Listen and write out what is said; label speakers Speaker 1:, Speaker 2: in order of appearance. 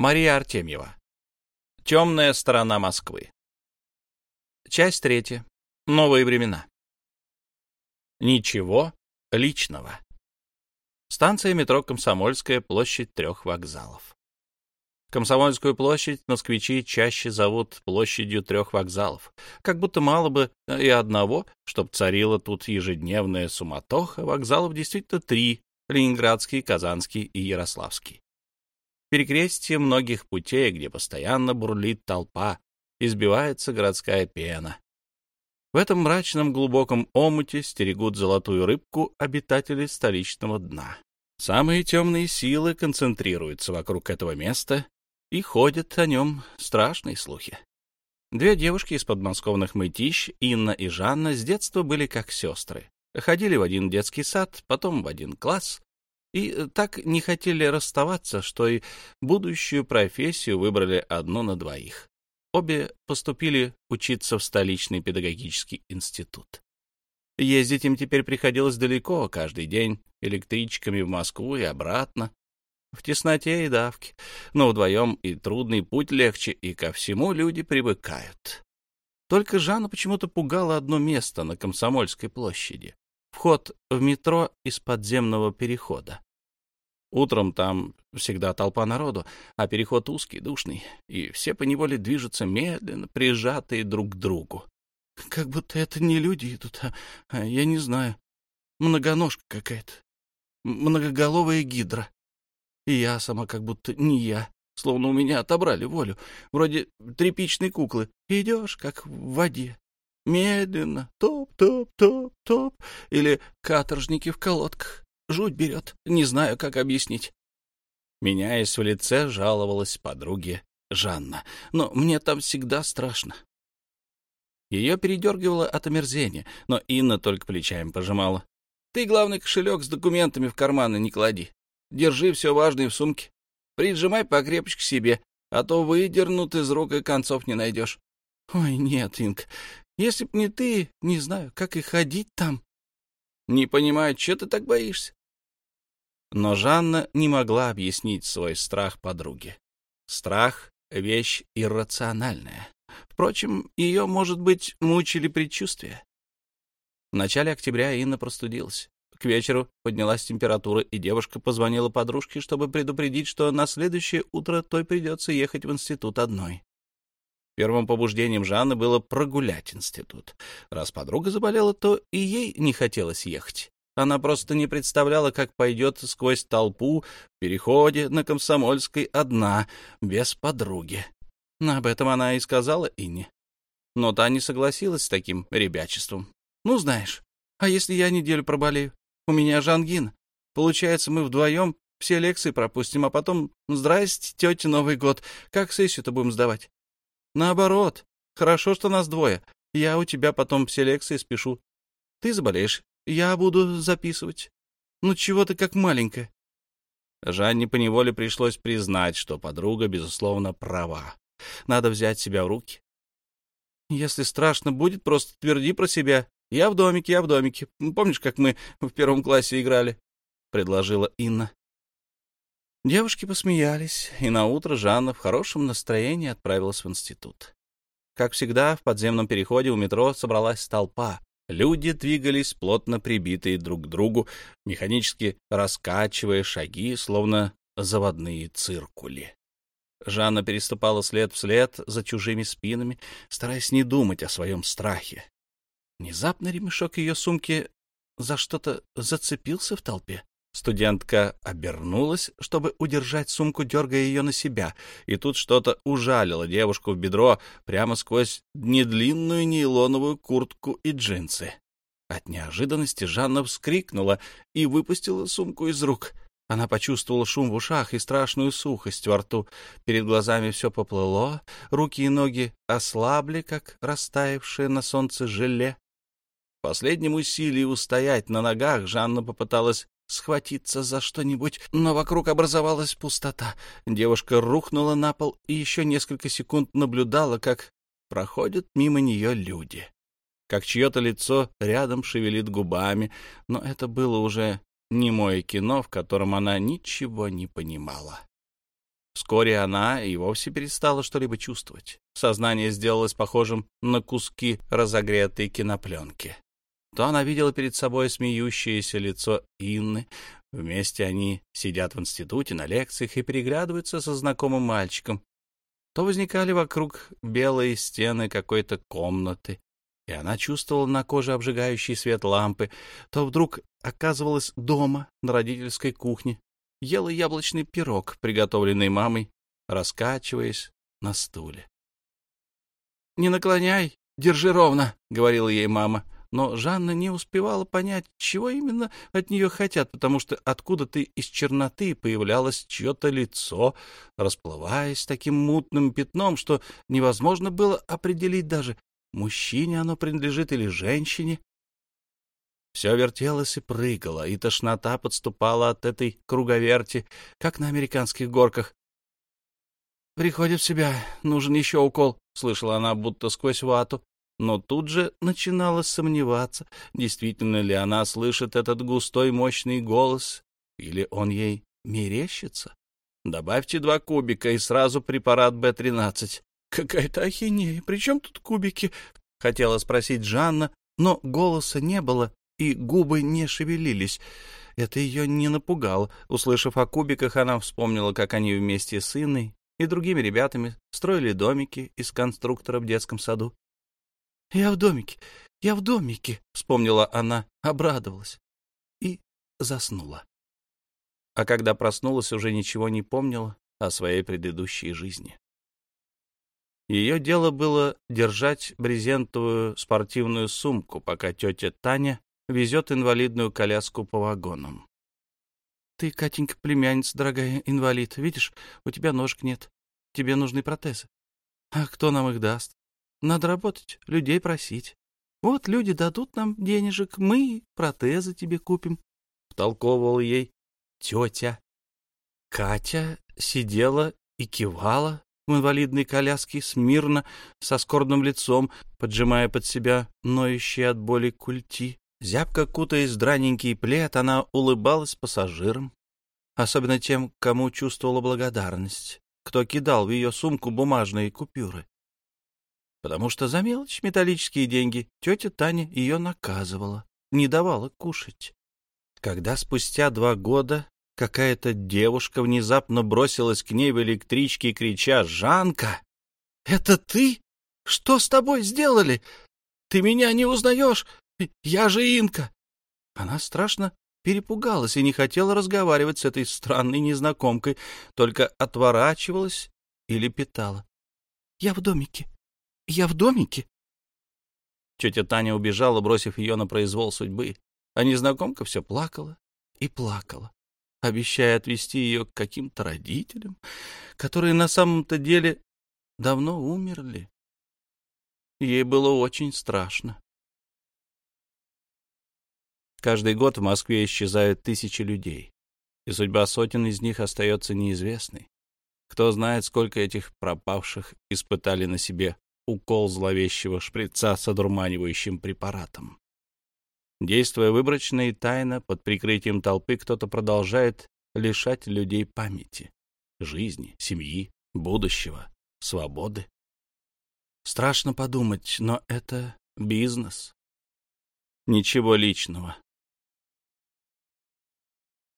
Speaker 1: Мария Артемьева. Темная сторона Москвы. Часть третья. Новые времена. Ничего личного. Станция метро «Комсомольская», площадь трех вокзалов. Комсомольскую площадь москвичи чаще зовут площадью трех вокзалов, как будто мало бы и одного, чтоб царила тут ежедневная суматоха, вокзалов действительно три — Ленинградский, Казанский и Ярославский. Перекрестие многих путей, где постоянно бурлит толпа, избивается городская пена. В этом мрачном глубоком омуте стерегут золотую рыбку обитатели столичного дна. Самые темные силы концентрируются вокруг этого места и ходят о нем страшные слухи. Две девушки из подмосковных мытищ, Инна и Жанна, с детства были как сестры. Ходили в один детский сад, потом в один класс, и так не хотели расставаться, что и будущую профессию выбрали одну на двоих. Обе поступили учиться в столичный педагогический институт. Ездить им теперь приходилось далеко, каждый день, электричками в Москву и обратно, в тесноте и давке, но вдвоем и трудный путь легче, и ко всему люди привыкают. Только Жанна почему-то пугала одно место на Комсомольской площади. Вход в метро из подземного перехода. Утром там всегда толпа народу, а переход узкий, душный, и все поневоле движутся медленно, прижатые друг к другу. Как будто это не люди идут, а, а я не знаю, многоножка какая-то, многоголовая гидра. И я сама как будто не я, словно у меня отобрали волю, вроде тряпичной куклы. Идешь, как в воде, медленно, топ-топ-топ-топ, или каторжники в колодках. Жуть берет, не знаю, как объяснить. Меняясь в лице, жаловалась подруге Жанна. Но мне там всегда страшно. Ее передергивало от омерзения, но Инна только плечами пожимала. Ты, главный кошелек с документами в карманы не клади. Держи все важное в сумке. Прижимай покрепче к себе, а то выдернут из рук и концов не найдешь. Ой, нет, Инг, если б не ты, не знаю, как и ходить там. Не понимаю, что ты так боишься? Но Жанна не могла объяснить свой страх подруге. Страх — вещь иррациональная. Впрочем, ее, может быть, мучили предчувствия. В начале октября Инна простудилась. К вечеру поднялась температура, и девушка позвонила подружке, чтобы предупредить, что на следующее утро той придется ехать в институт одной. Первым побуждением Жанны было прогулять институт. Раз подруга заболела, то и ей не хотелось ехать. Она просто не представляла, как пойдет сквозь толпу в переходе на Комсомольской одна, без подруги. Об этом она и сказала Инне. Но та не согласилась с таким ребячеством. «Ну, знаешь, а если я неделю проболею? У меня же. Получается, мы вдвоем все лекции пропустим, а потом «Здрасте, тетя, Новый год. Как сессию-то будем сдавать?» «Наоборот. Хорошо, что нас двое. Я у тебя потом все лекции спешу. Ты заболеешь, я буду записывать. Ну чего ты как маленькая?» Жанне поневоле пришлось признать, что подруга, безусловно, права. Надо взять себя в руки. «Если страшно будет, просто тверди про себя. «Я в домике, я в домике. Помнишь, как мы в первом классе играли?» — предложила Инна. Девушки посмеялись, и наутро Жанна в хорошем настроении отправилась в институт. Как всегда, в подземном переходе у метро собралась толпа. Люди двигались, плотно прибитые друг к другу, механически раскачивая шаги, словно заводные циркули. Жанна переступала след в след за чужими спинами, стараясь не думать о своем страхе. Внезапно ремешок ее сумки за что-то зацепился в толпе. Студентка обернулась, чтобы удержать сумку, дергая ее на себя, и тут что-то ужалило девушку в бедро прямо сквозь недлинную нейлоновую куртку и джинсы. От неожиданности Жанна вскрикнула и выпустила сумку из рук. Она почувствовала шум в ушах и страшную сухость во рту. Перед глазами все поплыло, руки и ноги ослабли, как растаявшее на солнце желе. В последнем усилии устоять на ногах Жанна попыталась схватиться за что-нибудь, но вокруг образовалась пустота. Девушка рухнула на пол и еще несколько секунд наблюдала, как проходят мимо нее люди. Как чье-то лицо рядом шевелит губами, но это было уже немое кино, в котором она ничего не понимала. Вскоре она и вовсе перестала что-либо чувствовать. Сознание сделалось похожим на куски разогретой кинопленки. То она видела перед собой смеющееся лицо Инны. Вместе они сидят в институте на лекциях и переглядываются со знакомым мальчиком. То возникали вокруг белые стены какой-то комнаты, и она чувствовала на коже обжигающий свет лампы, то вдруг оказывалась дома на родительской кухне, ела яблочный пирог, приготовленный мамой, раскачиваясь на стуле. «Не наклоняй, держи ровно», — говорила ей мама. Но Жанна не успевала понять, чего именно от нее хотят, потому что откуда-то из черноты появлялось чье-то лицо, расплываясь таким мутным пятном, что невозможно было определить даже, мужчине оно принадлежит или женщине. Все вертелось и прыгало, и тошнота подступала от этой круговерти, как на американских горках. «Приходит в себя, нужен еще укол», — слышала она будто сквозь вату, но тут же начинала сомневаться, действительно ли она слышит этот густой мощный голос, или он ей мерещится. Добавьте два кубика и сразу препарат Б-13. Какая-то ахинея. При чем тут кубики? Хотела спросить Жанна, но голоса не было, и губы не шевелились. Это ее не напугало. Услышав о кубиках, она вспомнила, как они вместе с Инной и другими ребятами строили домики из конструктора в детском саду. «Я в домике, я в домике», — вспомнила она, обрадовалась и заснула. А когда проснулась, уже ничего не помнила о своей предыдущей жизни. Ее дело было держать брезентовую спортивную сумку, пока тетя Таня везет инвалидную коляску по вагонам. «Ты, Катенька, племянница, дорогая, инвалид. Видишь, у тебя ножек нет. Тебе нужны протезы. А кто нам их даст? Надо работать, людей просить. Вот люди дадут нам денежек, мы протезы тебе купим», — втолковывал ей тетя. Катя сидела и кивала, в инвалидной коляске смирно, со скорбным лицом, поджимая под себя ноющие от боли культи. Зябко кутаясь в драненький плед, она улыбалась пассажирам, особенно тем, кому чувствовала благодарность, кто кидал в ее сумку бумажные купюры. Потому что за мелочь металлические деньги тетя Таня ее наказывала, не давала кушать. Когда спустя два года Какая-то девушка внезапно бросилась к ней в электричке, крича «Жанка! Это ты? Что с тобой сделали? Ты меня не узнаешь? Я же Инка!» Она страшно перепугалась и не хотела разговаривать с этой странной незнакомкой, только отворачивалась или питала. «Я в домике! Я в домике!» Тетя Таня убежала, бросив ее на произвол судьбы, а незнакомка все плакала и плакала обещая отвезти ее к каким-то родителям, которые на самом-то деле давно умерли. Ей было очень страшно. Каждый год в Москве исчезают тысячи людей, и судьба сотен из них остается неизвестной. Кто знает, сколько этих пропавших испытали на себе укол зловещего шприца с одурманивающим препаратом. Действуя выборочно и тайно, под прикрытием толпы, кто-то продолжает лишать людей памяти, жизни, семьи, будущего, свободы. Страшно подумать, но это бизнес. Ничего личного,